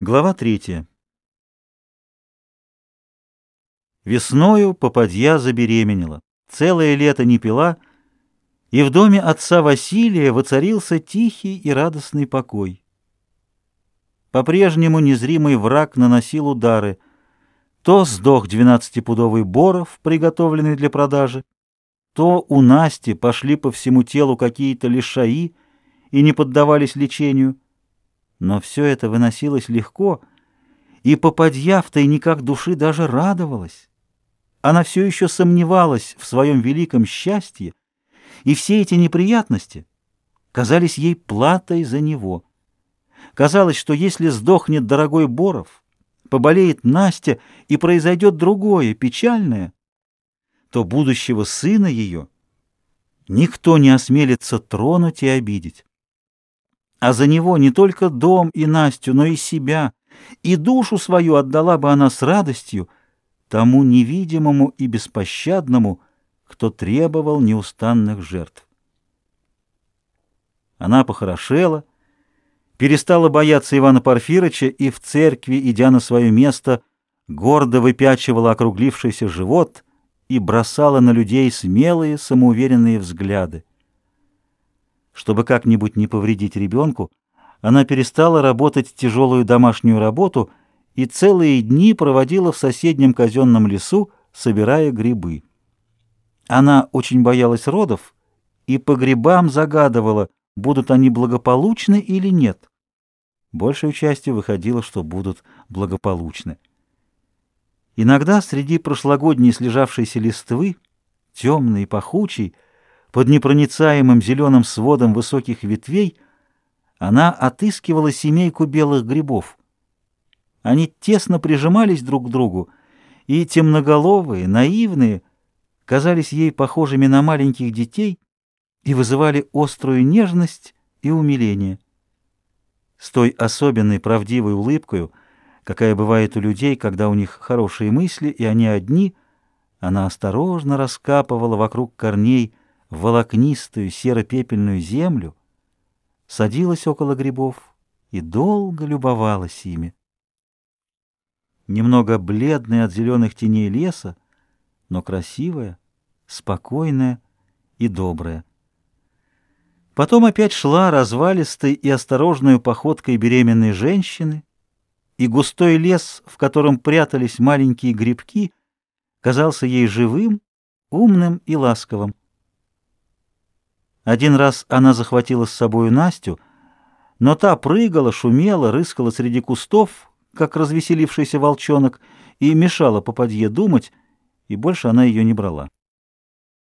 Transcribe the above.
Глава третья. Весною попадья забеременела, целое лето не пила, и в доме отца Василия воцарился тихий и радостный покой. По-прежнему незримый враг наносил удары. То сдох двенадцатипудовый боров, приготовленный для продажи, то у Насти пошли по всему телу какие-то лишаи и не поддавались лечению — но все это выносилось легко, и попадья в тайниках души даже радовалась. Она все еще сомневалась в своем великом счастье, и все эти неприятности казались ей платой за него. Казалось, что если сдохнет дорогой Боров, поболеет Настя и произойдет другое, печальное, то будущего сына ее никто не осмелится тронуть и обидеть а за него не только дом и Настю, но и себя, и душу свою отдала бы она с радостью тому невидимому и беспощадному, кто требовал неустанных жертв. Она похорошела, перестала бояться Ивана Порфирыча и в церкви, идя на свое место, гордо выпячивала округлившийся живот и бросала на людей смелые, самоуверенные взгляды. Чтобы как-нибудь не повредить ребенку, она перестала работать тяжелую домашнюю работу и целые дни проводила в соседнем казенном лесу, собирая грибы. Она очень боялась родов и по грибам загадывала, будут они благополучны или нет. Большей частью выходило, что будут благополучны. Иногда среди прошлогодней слежавшейся листвы, темной и пахучей, под непроницаемым зеленым сводом высоких ветвей она отыскивала семейку белых грибов. Они тесно прижимались друг к другу, и темноголовые, наивные, казались ей похожими на маленьких детей и вызывали острую нежность и умиление. С той особенной правдивой улыбкой, какая бывает у людей, когда у них хорошие мысли, и они одни, она осторожно раскапывала вокруг корней волокнистую серо-пепельную землю, садилась около грибов и долго любовалась ими. Немного бледная от зеленых теней леса, но красивая, спокойная и добрая. Потом опять шла развалистой и осторожной походкой беременной женщины, и густой лес, в котором прятались маленькие грибки, казался ей живым, умным и ласковым. Один раз она захватила с собою Настю, но та прыгала, шумела, рыскала среди кустов, как развеселившийся волчонок, и мешала попадье думать, и больше она ее не брала.